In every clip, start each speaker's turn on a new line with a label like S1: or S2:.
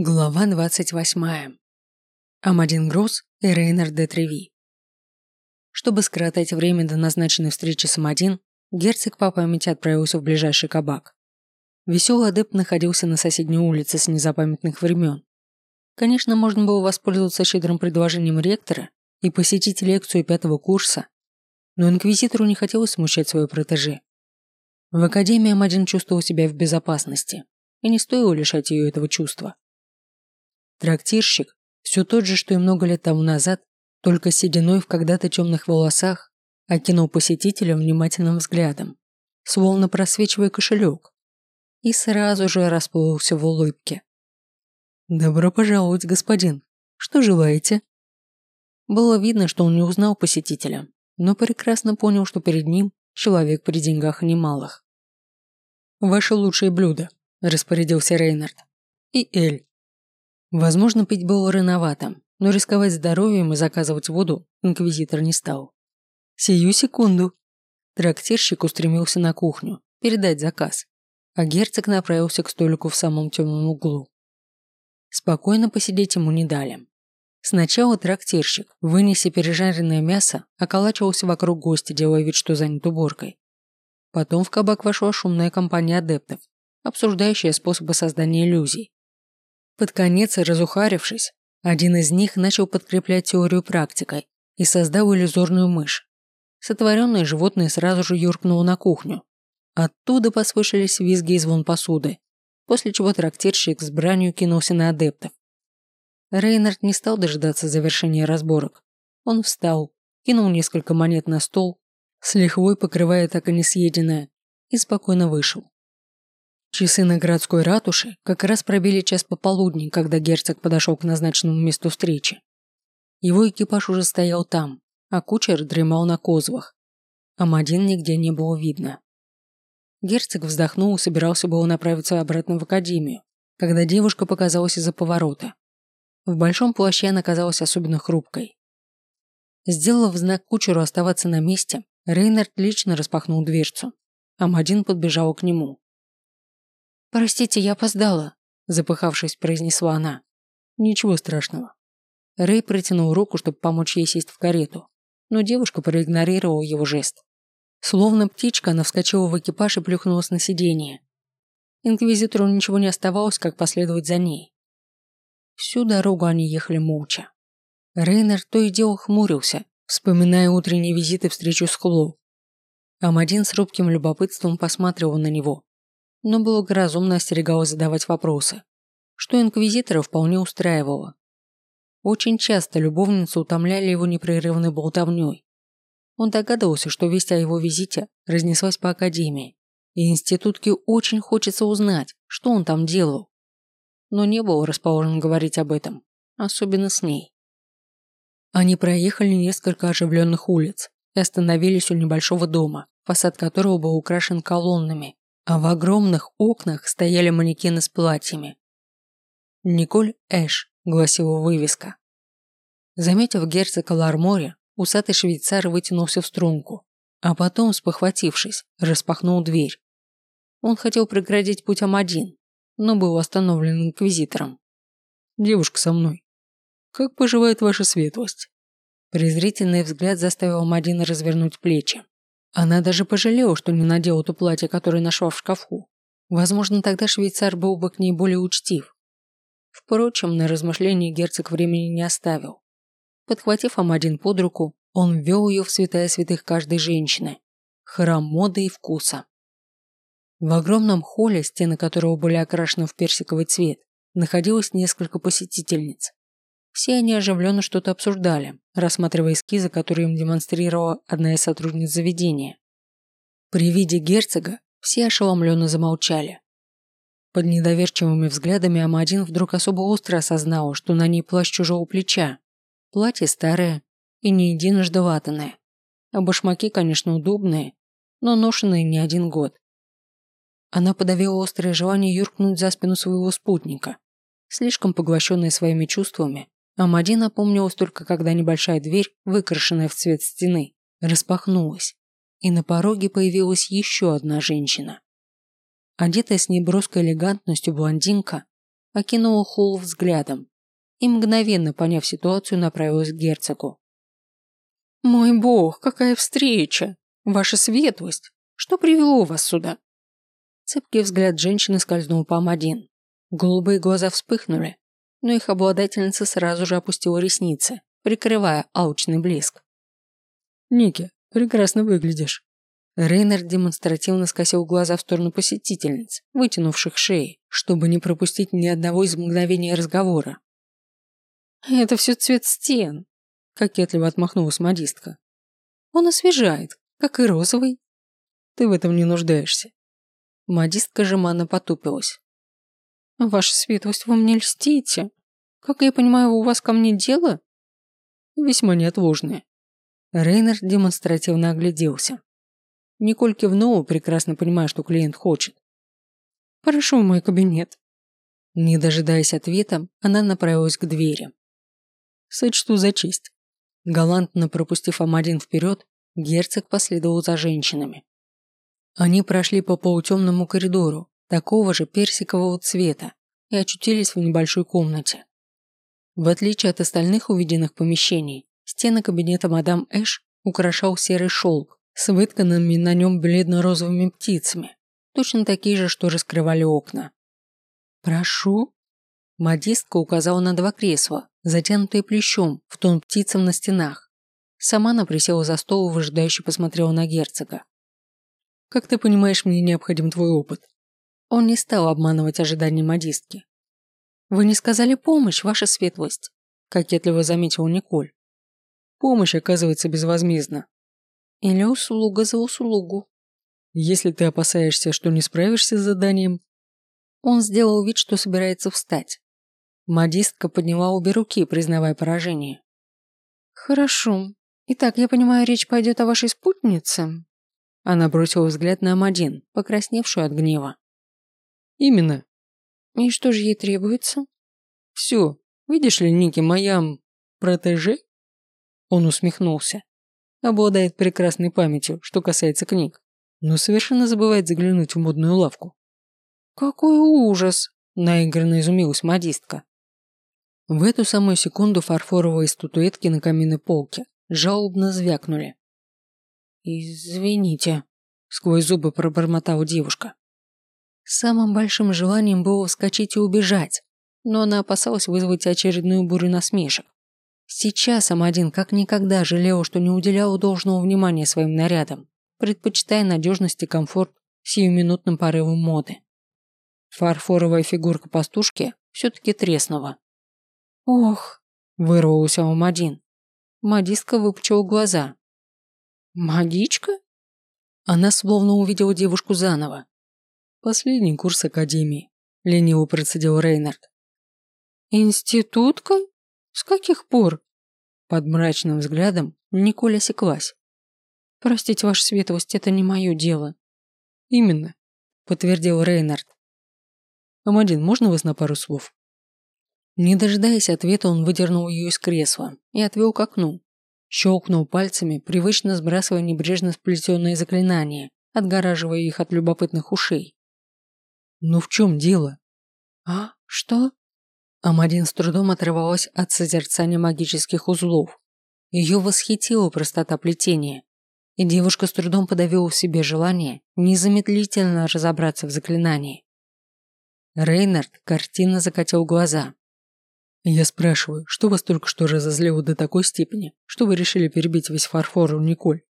S1: Глава 28. Амадин Гросс и Рейнер де Треви. Чтобы скоротать время до назначенной встречи с Амадин, герцог по памяти отправился в ближайший кабак. Веселый адепт находился на соседней улице с незапамятных времен. Конечно, можно было воспользоваться щедрым предложением ректора и посетить лекцию пятого курса, но инквизитору не хотелось смущать свою протеже. В академии Амадин чувствовал себя в безопасности, и не стоило лишать ее этого чувства. Трактирщик, все тот же, что и много лет тому назад, только сединой в когда-то темных волосах, окинул посетителя внимательным взглядом, словно просвечивая кошелек, и сразу же расплылся в улыбке. «Добро пожаловать, господин. Что желаете?» Было видно, что он не узнал посетителя, но прекрасно понял, что перед ним человек при деньгах немалых. «Ваше лучшее блюдо», – распорядился Рейнард. «И Эль. Возможно, пить было рановато, но рисковать здоровьем и заказывать воду инквизитор не стал. Сию секунду. Трактирщик устремился на кухню, передать заказ, а герцог направился к столику в самом темном углу. Спокойно посидеть ему не дали. Сначала трактирщик, вынеся пережаренное мясо, околачивался вокруг гостя, делая вид, что занят уборкой. Потом в кабак вошла шумная компания адептов, обсуждающая способы создания иллюзий. Под конец, разухарившись, один из них начал подкреплять теорию практикой и создал иллюзорную мышь. Сотворенное животное сразу же юркнуло на кухню. Оттуда послышались визги и звон посуды, после чего трактирщик с бранью кинулся на адептов. Рейнард не стал дожидаться завершения разборок. Он встал, кинул несколько монет на стол, с лихвой покрывая так и не съеденное, и спокойно вышел. Часы на городской ратуше как раз пробили час пополудни, когда герцог подошел к назначенному месту встречи. Его экипаж уже стоял там, а кучер дремал на козлах. Амадин нигде не было видно. Герцог вздохнул и собирался было направиться обратно в академию, когда девушка показалась из-за поворота. В большом плаще она казалась особенно хрупкой. Сделав знак кучеру оставаться на месте, Рейнард лично распахнул дверцу. Амадин подбежал к нему. «Простите, я опоздала», – запыхавшись, произнесла она. «Ничего страшного». Рэй протянул руку, чтобы помочь ей сесть в карету, но девушка проигнорировала его жест. Словно птичка, она вскочила в экипаж и плюхнулась на сиденье. Инквизитору ничего не оставалось, как последовать за ней. Всю дорогу они ехали молча. Рейнер то и дело хмурился, вспоминая утренние визиты встречу с Хло. Амадин с робким любопытством посматривал на него, но благоразумно остерегалась задавать вопросы, что инквизитора вполне устраивало. Очень часто любовницы утомляли его непрерывной болтовней. Он догадывался, что весть о его визите разнеслась по академии, и институтке очень хочется узнать, что он там делал. Но не был расположен говорить об этом, особенно с ней. Они проехали несколько оживленных улиц и остановились у небольшого дома, фасад которого был украшен колоннами а в огромных окнах стояли манекены с платьями. «Николь Эш», – гласила вывеска. Заметив герцога Ларморе, усатый швейцар вытянулся в струнку, а потом, спохватившись, распахнул дверь. Он хотел преградить путь Амадин, но был остановлен инквизитором. «Девушка со мной. Как поживает ваша светлость?» Презрительный взгляд заставил Амадина развернуть плечи. Она даже пожалела, что не надела то платье, которое нашла в шкафу. Возможно, тогда швейцар был бы к ней более учтив. Впрочем, на размышление герцог времени не оставил. Подхватив Амадин под руку, он ввел ее в святая святых каждой женщины. Храм моды и вкуса. В огромном холле, стены которого были окрашены в персиковый цвет, находилось несколько посетительниц. Все они оживленно что-то обсуждали, рассматривая эскизы, которые им демонстрировала одна из сотрудниц заведения. При виде герцога все ошеломленно замолчали. Под недоверчивыми взглядами Амадин вдруг особо остро осознал, что на ней плащ чужого плеча, платье старое и не единожды латанное, а башмаки, конечно, удобные, но ношенные не один год. Она подавила острое желание юркнуть за спину своего спутника, слишком поглощенная своими чувствами, Амади напомнилась только, когда небольшая дверь, выкрашенная в цвет стены, распахнулась, и на пороге появилась еще одна женщина. Одетая с неброской элегантностью блондинка окинула холл взглядом и, мгновенно поняв ситуацию, направилась к герцогу. «Мой бог, какая встреча! Ваша светлость! Что привело вас сюда?» Цепкий взгляд женщины скользнул по Амадин. Голубые глаза вспыхнули, но их обладательница сразу же опустила ресницы, прикрывая алчный блеск. «Ники, прекрасно выглядишь». Рейнер демонстративно скосил глаза в сторону посетительниц, вытянувших шеи, чтобы не пропустить ни одного из мгновений разговора. «Это все цвет стен», – кокетливо отмахнулась модистка. «Он освежает, как и розовый». «Ты в этом не нуждаешься». Модистка жеманно потупилась. «Ваша светлость, вы мне льстите. Как я понимаю, у вас ко мне дело?» «Весьма неотложное». Рейнер демонстративно огляделся. Николь кивнула, прекрасно понимая, что клиент хочет. «Прошу в мой кабинет». Не дожидаясь ответа, она направилась к двери. «Сочту за честь». Галантно пропустив Амарин вперед, герцог последовал за женщинами. Они прошли по полутемному коридору, такого же персикового цвета, и очутились в небольшой комнате. В отличие от остальных увиденных помещений, стены кабинета мадам Эш украшал серый шелк с вытканными на нем бледно-розовыми птицами, точно такие же, что раскрывали окна. «Прошу?» Модистка указала на два кресла, затянутые плещом, в тон птицам на стенах. Сама она присела за стол и выжидающе посмотрела на герцога. «Как ты понимаешь, мне необходим твой опыт?» Он не стал обманывать ожидания модистки. «Вы не сказали помощь, ваша светлость», – кокетливо заметил Николь. «Помощь оказывается безвозмездна». «Или услуга за услугу». «Если ты опасаешься, что не справишься с заданием...» Он сделал вид, что собирается встать. Модистка подняла обе руки, признавая поражение. «Хорошо. Итак, я понимаю, речь пойдет о вашей спутнице?» Она бросила взгляд на Амадин, покрасневшую от гнева. Именно. И что же ей требуется? Все. Видишь ли, Ники, моя протеже? Он усмехнулся. Обладает прекрасной памятью, что касается книг, но совершенно забывает заглянуть в модную лавку. Какой ужас! Наигранно изумилась модистка. В эту самую секунду фарфоровые статуэтки на каминной полке жалобно звякнули. «Извините», – сквозь зубы пробормотала девушка. Самым большим желанием было вскочить и убежать, но она опасалась вызвать очередную бурю насмешек. Сейчас Амадин как никогда жалела, что не уделяла должного внимания своим нарядам, предпочитая надежность и комфорт сиюминутным порывом моды. Фарфоровая фигурка пастушки все-таки треснула. «Ох!» – вырвался у Амадин. Мадистка выпучила глаза. «Магичка?» Она словно увидела девушку заново, Последний курс академии, лениво процедил Рейнард. Институтка? С каких пор? Под мрачным взглядом Николя осеклась. Простите, ваша светлость, это не мое дело. Именно, подтвердил Рейнард. Амадин, можно вас на пару слов? Не дожидаясь ответа, он выдернул ее из кресла и отвел к окну. Щелкнул пальцами, привычно сбрасывая небрежно сплетенные заклинания, отгораживая их от любопытных ушей. «Ну в чем дело?» «А? Что?» Амадин с трудом отрывалась от созерцания магических узлов. Ее восхитила простота плетения, и девушка с трудом подавила в себе желание незамедлительно разобраться в заклинании. Рейнард картинно закатил глаза. «Я спрашиваю, что вас только что разозлило до такой степени, что вы решили перебить весь фарфор у Николь?»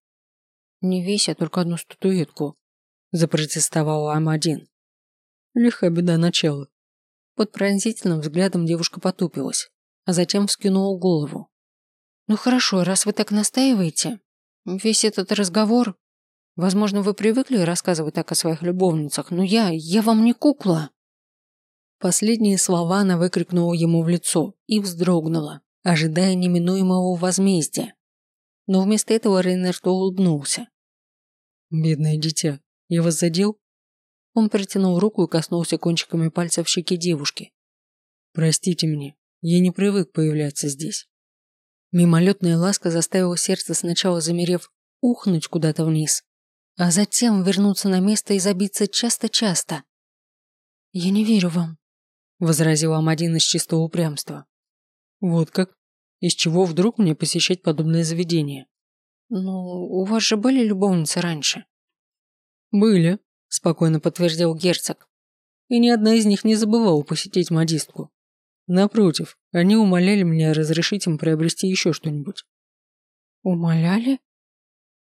S1: «Не весь, а только одну статуэтку», – запротестовала Амадин. Лихая беда начала. Под пронзительным взглядом девушка потупилась, а затем вскинула голову. «Ну хорошо, раз вы так настаиваете, весь этот разговор... Возможно, вы привыкли рассказывать так о своих любовницах, но я... я вам не кукла!» Последние слова она выкрикнула ему в лицо и вздрогнула, ожидая неминуемого возмездия. Но вместо этого Рейнерт улыбнулся. «Бедное дитя, я вас задел?» Он протянул руку и коснулся кончиками пальцев щеки девушки. «Простите меня, я не привык появляться здесь». Мимолетная ласка заставила сердце сначала замерев ухнуть куда-то вниз, а затем вернуться на место и забиться часто-часто. «Я не верю вам». возразил Амадин из чистого упрямства. Вот как? Из чего вдруг мне посещать подобное заведение? Ну, у вас же были любовницы раньше? Были, спокойно подтвердил герцог. И ни одна из них не забывала посетить модистку. Напротив, они умоляли меня разрешить им приобрести еще что-нибудь. Умоляли?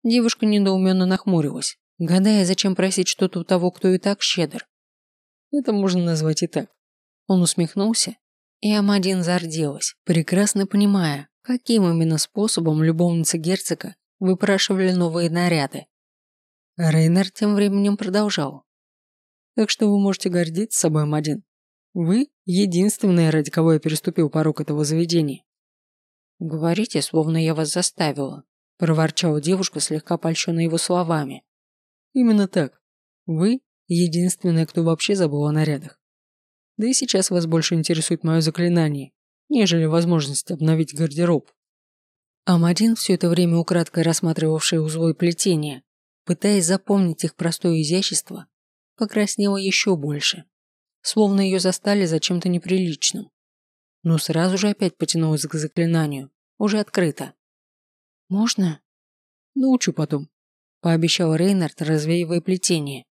S1: Девушка недоуменно нахмурилась, гадая, зачем просить что-то у того, кто и так щедр. Это можно назвать и так. Он усмехнулся, и Амадин зарделась, прекрасно понимая, каким именно способом любовница герцога выпрашивали новые наряды. Рейнер тем временем продолжал. Так что вы можете гордиться собой, Амадин. Вы – единственная, ради кого я переступил порог этого заведения. Говорите, словно я вас заставила, проворчала девушка, слегка польщенная его словами. Именно так. Вы – единственная, кто вообще забыл о нарядах. Да и сейчас вас больше интересует мое заклинание, нежели возможность обновить гардероб. Амадин, все это время украдкой рассматривавший узлы плетения, пытаясь запомнить их простое изящество, покраснела еще больше, словно ее застали за чем-то неприличным. Но сразу же опять потянулась к заклинанию, уже открыто. «Можно?» «Научу потом», – пообещал Рейнард, развеивая плетение.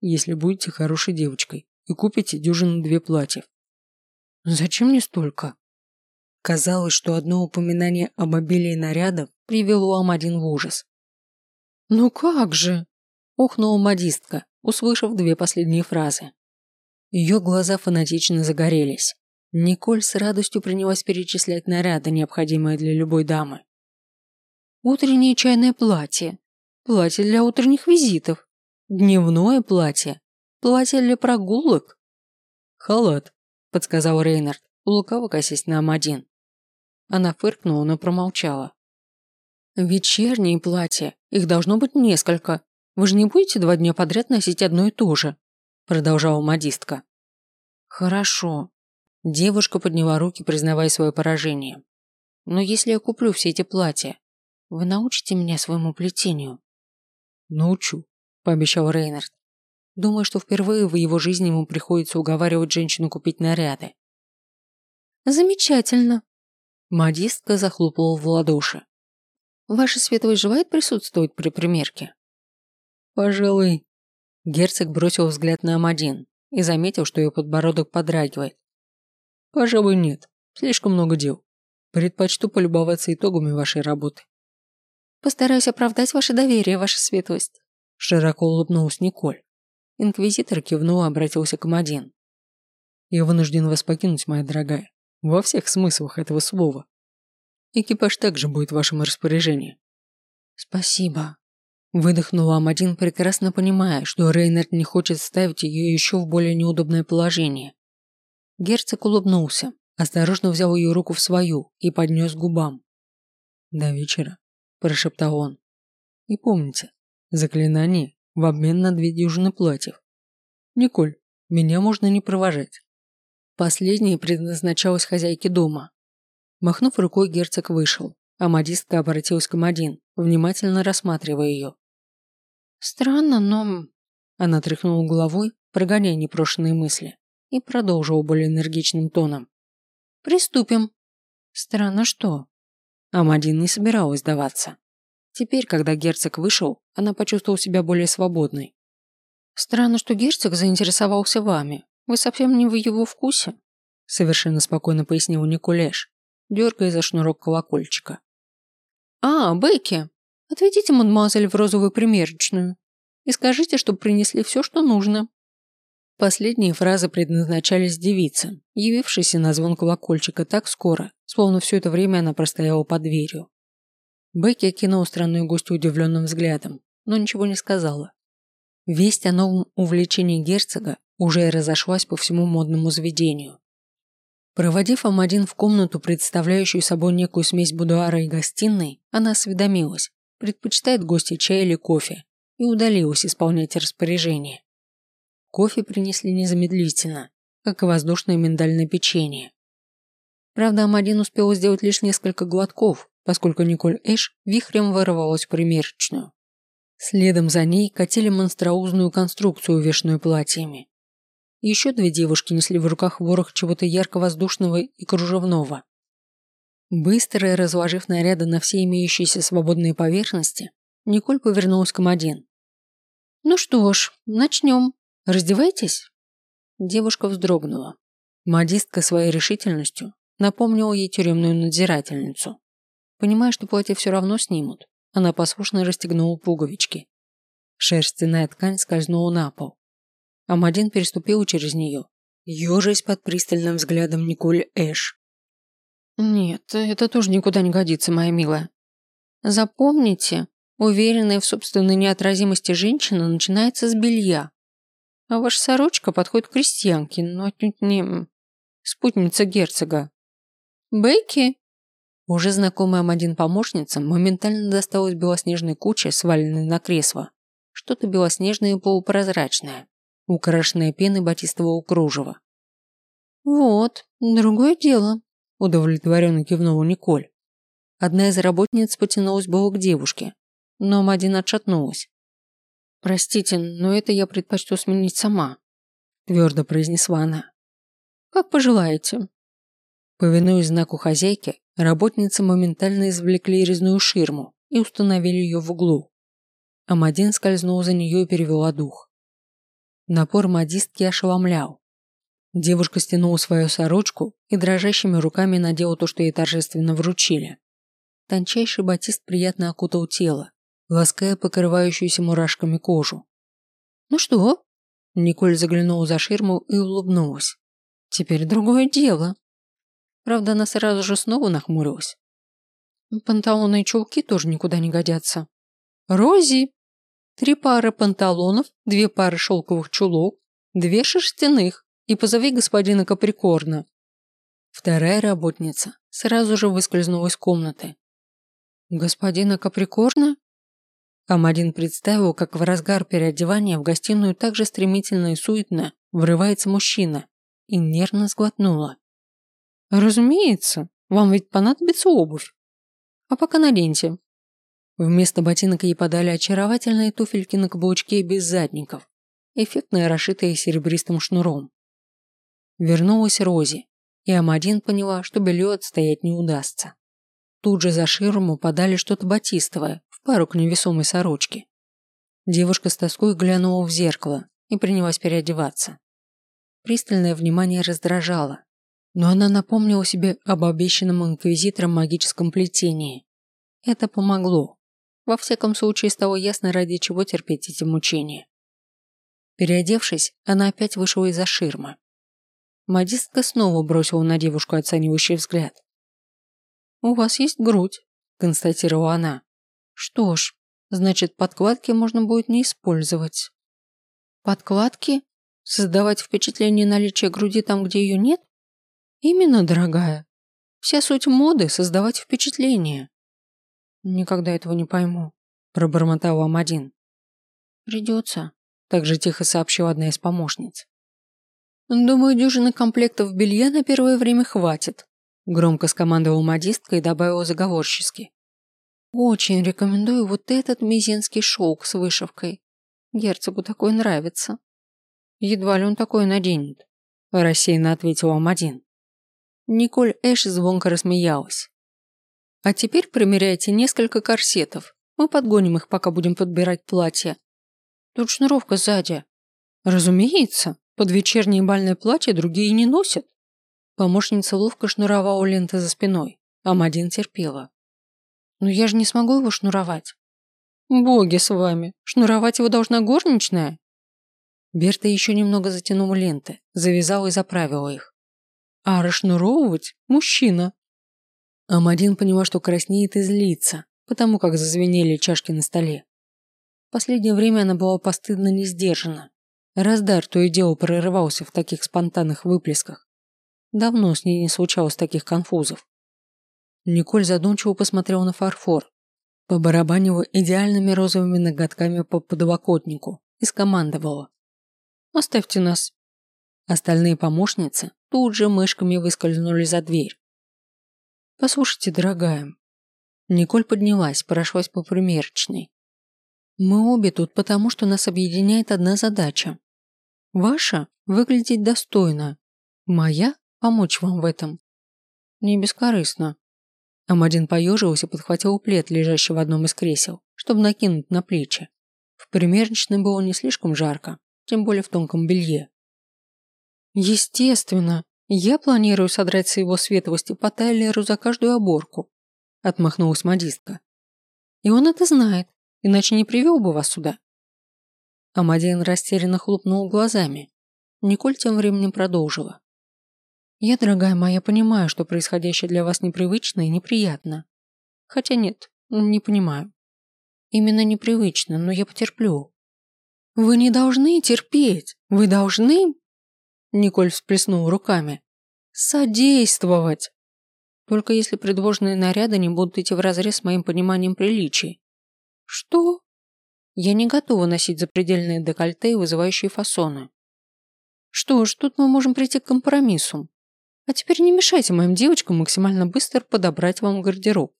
S1: «Если будете хорошей девочкой и купите дюжину две платьев». «Зачем мне столько?» Казалось, что одно упоминание об обилии нарядов привело Амадин в ужас. «Ну как же?» – охнула модистка, услышав две последние фразы. Ее глаза фанатично загорелись. Николь с радостью принялась перечислять наряды, необходимые для любой дамы. Утреннее чайное платье, платье для утренних визитов, дневное платье, платье для прогулок. Халат, подсказал Рейнард, лукаво косясь на Амадин. Она фыркнула, но промолчала. «Вечерние платья. Их должно быть несколько. Вы же не будете два дня подряд носить одно и то же?» Продолжала модистка. «Хорошо». Девушка подняла руки, признавая свое поражение. «Но если я куплю все эти платья, вы научите меня своему плетению?» «Научу», – пообещал Рейнард. Думаю, что впервые в его жизни ему приходится уговаривать женщину купить наряды. «Замечательно», Модистка захлопала в ладоши. «Ваша светлость желает присутствовать при примерке?» «Пожалуй». Герцог бросил взгляд на Амадин и заметил, что ее подбородок подрагивает. «Пожалуй, нет. Слишком много дел. Предпочту полюбоваться итогами вашей работы». «Постараюсь оправдать ваше доверие, ваша светлость», широко улыбнулась Николь. Инквизитор кивнул и обратился к Амадин. «Я вынужден вас покинуть, моя дорогая. Во всех смыслах этого слова. Экипаж также будет в вашем распоряжении. Спасибо. Выдохнула Амадин, прекрасно понимая, что Рейнард не хочет ставить ее еще в более неудобное положение. Герцог улыбнулся, осторожно взял ее руку в свою и поднес к губам. «До вечера», – прошептал он. «И помните, заклинание в обмен на две дюжины платьев. Николь, меня можно не провожать. Последнее предназначалось хозяйке дома. Махнув рукой, герцог вышел, а модистка обратилась к Мадин, внимательно рассматривая ее. «Странно, но...» Она тряхнула головой, прогоняя непрошенные мысли, и продолжила более энергичным тоном. «Приступим». «Странно что?» Амадин не собиралась сдаваться. Теперь, когда герцог вышел, она почувствовала себя более свободной. «Странно, что герцог заинтересовался вами. Вы совсем не в его вкусе?» Совершенно спокойно пояснил Николеш, дергая за шнурок колокольчика. «А, Бекки, отведите мадемуазель в розовую примерочную и скажите, чтобы принесли все, что нужно». Последние фразы предназначались девице, явившейся на звон колокольчика так скоро, словно все это время она простояла под дверью. Бекки окинула странную гостью удивленным взглядом, но ничего не сказала. Весть о новом увлечении герцога уже разошлась по всему модному заведению. Проводив Амадин в комнату, представляющую собой некую смесь будуара и гостиной, она осведомилась, предпочитает гости чай или кофе, и удалилась исполнять распоряжение. Кофе принесли незамедлительно, как и воздушное миндальное печенье. Правда, Амадин успела сделать лишь несколько глотков, поскольку Николь Эш вихрем вырвалась в примерочную. Следом за ней катили монструозную конструкцию, увешанную платьями. Еще две девушки несли в руках ворох чего-то ярко-воздушного и кружевного. Быстро разложив наряды на все имеющиеся свободные поверхности, Николь повернулась к Мадин. «Ну что ж, начнем. Раздевайтесь?» Девушка вздрогнула. Модистка своей решительностью напомнила ей тюремную надзирательницу. Понимая, что платье все равно снимут, она послушно расстегнула пуговички. Шерстяная ткань скользнула на пол. Амадин переступил через нее, ежась под пристальным взглядом Николь Эш. «Нет, это тоже никуда не годится, моя милая. Запомните, уверенная в собственной неотразимости женщина начинается с белья. А ваша сорочка подходит к крестьянке, но отнюдь не спутница герцога. Бекки!» Уже знакомая Амадин помощница моментально досталась белоснежной куче, сваленной на кресло. Что-то белоснежное и полупрозрачное, украшенное пеной батистового кружева. «Вот, другое дело», – удовлетворенно кивнула Николь. Одна из работниц потянулась было к девушке, но Амадин отшатнулась. «Простите, но это я предпочту сменить сама», – твердо произнесла она. «Как пожелаете». Повинуясь знаку хозяйки, Работницы моментально извлекли резную ширму и установили ее в углу. Амадин скользнул за нее и перевела дух. Напор модистки ошеломлял. Девушка стянула свою сорочку и дрожащими руками надела то, что ей торжественно вручили. Тончайший батист приятно окутал тело, лаская покрывающуюся мурашками кожу. «Ну что?» Николь заглянула за ширму и улыбнулась. «Теперь другое дело. Правда, она сразу же снова нахмурилась. Панталоны и чулки тоже никуда не годятся. Рози! Три пары панталонов, две пары шелковых чулок, две шерстяных и позови господина Каприкорна. Вторая работница сразу же выскользнула из комнаты. Господина Каприкорна? Амадин представил, как в разгар переодевания в гостиную так же стремительно и суетно врывается мужчина и нервно сглотнула. Разумеется, вам ведь понадобится обувь. А пока наденьте. Вместо ботинок ей подали очаровательные туфельки на каблучке без задников, эффектно расшитые серебристым шнуром. Вернулась Рози, и Амадин поняла, что белье отстоять не удастся. Тут же за ширму подали что-то батистовое, в пару к невесомой сорочке. Девушка с тоской глянула в зеркало и принялась переодеваться. Пристальное внимание раздражало, но она напомнила себе об обещанном инквизитором магическом плетении. Это помогло. Во всяком случае, стало ясно, ради чего терпеть эти мучения. Переодевшись, она опять вышла из-за ширмы. Модистка снова бросила на девушку оценивающий взгляд. «У вас есть грудь», – констатировала она. «Что ж, значит, подкладки можно будет не использовать». «Подкладки? Создавать впечатление наличия груди там, где ее нет?» Именно, дорогая. Вся суть моды – создавать впечатление. Никогда этого не пойму, пробормотал Амадин. Придется, так же тихо сообщила одна из помощниц. Думаю, дюжины комплектов белья на первое время хватит, громко скомандовал модистка и добавила заговорчески. Очень рекомендую вот этот мизинский шелк с вышивкой. Герцогу такой нравится. Едва ли он такое наденет, рассеянно ответил Амадин. Николь Эш звонко рассмеялась. «А теперь примеряйте несколько корсетов. Мы подгоним их, пока будем подбирать платье. Тут шнуровка сзади». «Разумеется, под вечернее бальное платье другие не носят». Помощница ловко шнуровала ленты за спиной, а Мадин терпела. «Но я же не смогу его шнуровать». «Боги с вами, шнуровать его должна горничная». Берта еще немного затянула ленты, завязала и заправила их а расшнуровывать – мужчина. Амадин поняла, что краснеет и злится, потому как зазвенели чашки на столе. В последнее время она была постыдно не сдержана. Раздар то и дело прорывался в таких спонтанных выплесках. Давно с ней не случалось таких конфузов. Николь задумчиво посмотрела на фарфор, побарабанила идеальными розовыми ноготками по подлокотнику и скомандовала. «Оставьте нас». Остальные помощницы тут же мышками выскользнули за дверь. «Послушайте, дорогая». Николь поднялась, прошлась по примерочной. «Мы обе тут потому, что нас объединяет одна задача. Ваша – выглядеть достойно. Моя – помочь вам в этом. Не бескорыстно. Амадин поежился и подхватил плед, лежащий в одном из кресел, чтобы накинуть на плечи. В примерочной было не слишком жарко, тем более в тонком белье. Естественно, я планирую содрать с его светлости по Тайлеру за каждую оборку, отмахнулась модистка. И он это знает, иначе не привел бы вас сюда. Амадин растерянно хлопнул глазами. Николь тем временем продолжила. «Я, дорогая моя, понимаю, что происходящее для вас непривычно и неприятно. Хотя нет, не понимаю. Именно непривычно, но я потерплю». «Вы не должны терпеть! Вы должны...» Николь всплеснул руками. «Содействовать!» Только если предложенные наряды не будут идти вразрез с моим пониманием приличий. «Что?» Я не готова носить запредельные декольте и вызывающие фасоны. Что ж, тут мы можем прийти к компромиссу. А теперь не мешайте моим девочкам максимально быстро подобрать вам гардероб.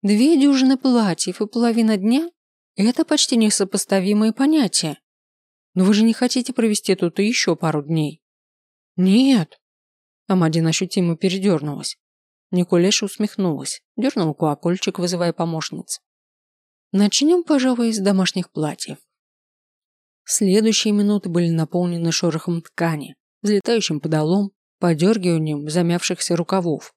S1: Две дюжины платьев и половина дня – это почти несопоставимые понятия. Но вы же не хотите провести тут еще пару дней? Нет. Амадин ощутимо передернулась. Николеша усмехнулась, дернула колокольчик, вызывая помощниц. Начнем, пожалуй, с домашних платьев. Следующие минуты были наполнены шорохом ткани, взлетающим подолом, подергиванием замявшихся рукавов.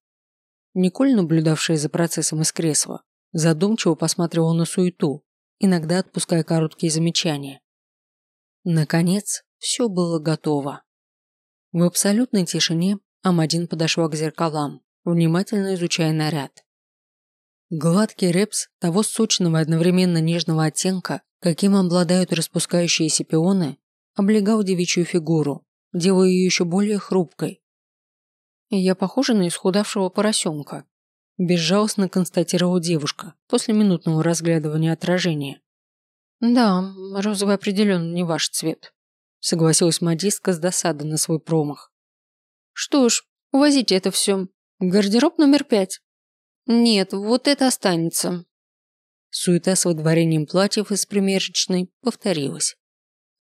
S1: Николь, наблюдавшая за процессом из кресла, задумчиво посматривала на суету, иногда отпуская короткие замечания. Наконец, все было готово. В абсолютной тишине Амадин подошла к зеркалам, внимательно изучая наряд. Гладкий репс того сочного и одновременно нежного оттенка, каким обладают распускающиеся пионы, облегал девичью фигуру, делая ее еще более хрупкой. «Я похожа на исхудавшего поросенка», – безжалостно констатировала девушка после минутного разглядывания отражения. «Да, розовый определенно не ваш цвет», – согласилась модистка с досадой на свой промах. «Что ж, увозите это все. Гардероб номер пять». «Нет, вот это останется». Суета с выдворением платьев из примерочной повторилась.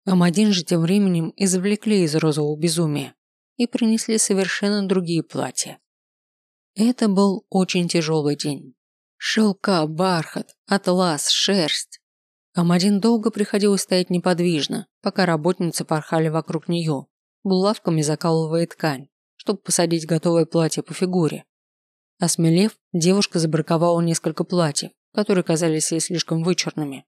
S1: Амадин же тем временем извлекли из розового безумия и принесли совершенно другие платья. Это был очень тяжелый день. Шелка, бархат, атлас, шерсть. Амадин долго приходилось стоять неподвижно, пока работницы порхали вокруг нее, булавками закалывая ткань, чтобы посадить готовое платье по фигуре. Осмелев, девушка забраковала несколько платьев, которые казались ей слишком вычурными.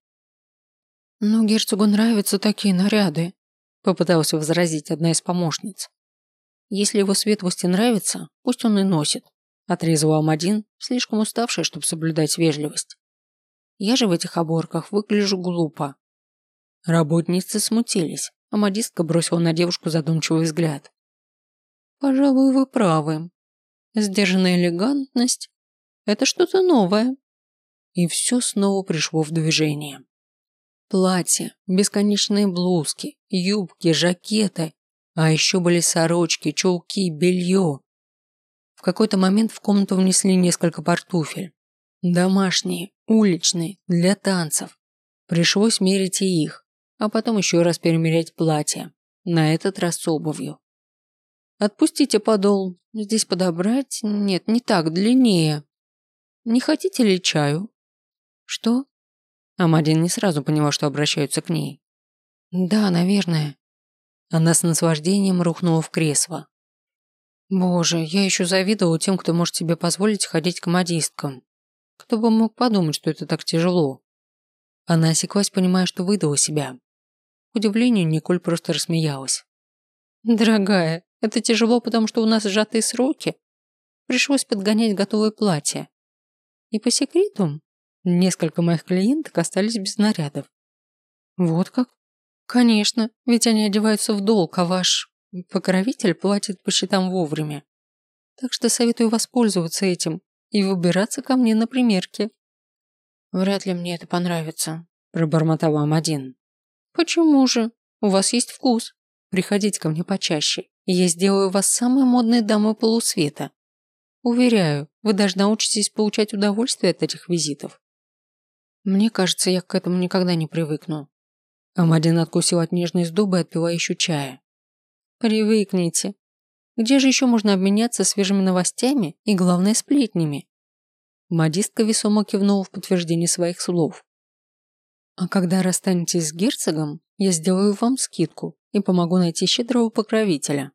S1: «Но герцогу нравятся такие наряды», – попыталась возразить одна из помощниц. «Если его светлости нравится, пусть он и носит», – отрезала Амадин, слишком уставшая, чтобы соблюдать вежливость. «Я же в этих оборках выгляжу глупо». Работницы смутились, а модистка бросила на девушку задумчивый взгляд. «Пожалуй, вы правы», Сдержанная элегантность – это что-то новое. И все снова пришло в движение. Платья, бесконечные блузки, юбки, жакеты, а еще были сорочки, чулки, белье. В какой-то момент в комнату внесли несколько портуфель. Домашние, уличные, для танцев. Пришлось мерить и их, а потом еще раз перемерять платья, на этот раз с обувью. Отпустите подол. Здесь подобрать? Нет, не так, длиннее. Не хотите ли чаю? Что? Амадин не сразу поняла, что обращаются к ней. Да, наверное. Она с наслаждением рухнула в кресло. Боже, я еще завидовала тем, кто может себе позволить ходить к модисткам. Кто бы мог подумать, что это так тяжело. Она осеклась, понимая, что выдала себя. К удивлению, Николь просто рассмеялась. «Дорогая, это тяжело, потому что у нас сжатые сроки. Пришлось подгонять готовое платье. И по секрету, несколько моих клиенток остались без нарядов. Вот как? Конечно, ведь они одеваются в долг, а ваш покровитель платит по счетам вовремя. Так что советую воспользоваться этим и выбираться ко мне на примерке. Вряд ли мне это понравится, пробормотал Амадин. Почему же? У вас есть вкус. Приходите ко мне почаще и я сделаю вас самой модной дамой полусвета. Уверяю, вы даже научитесь получать удовольствие от этих визитов. Мне кажется, я к этому никогда не привыкну. Амадин откусил от нежной сдобы и отпила еще чая. Привыкните. Где же еще можно обменяться свежими новостями и, главное, сплетнями? Модистка весомо кивнула в подтверждение своих слов. А когда расстанетесь с герцогом, я сделаю вам скидку и помогу найти щедрого покровителя.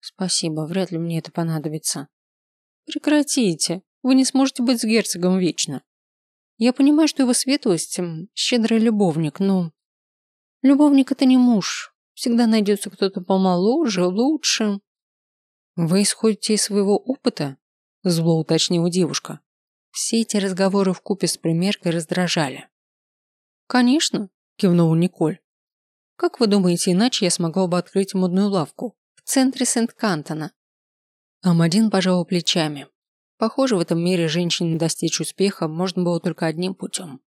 S1: Спасибо, вряд ли мне это понадобится. Прекратите, вы не сможете быть с герцогом вечно. Я понимаю, что его светлость – щедрый любовник, но... Любовник – это не муж. Всегда найдется кто-то помоложе, лучше. Вы исходите из своего опыта? Зло уточнила девушка. Все эти разговоры в купе с примеркой раздражали. Конечно, кивнула Николь. Как вы думаете, иначе я смогла бы открыть модную лавку в центре Сент-Кантона? Амадин пожал плечами. Похоже, в этом мире женщине достичь успеха можно было только одним путем.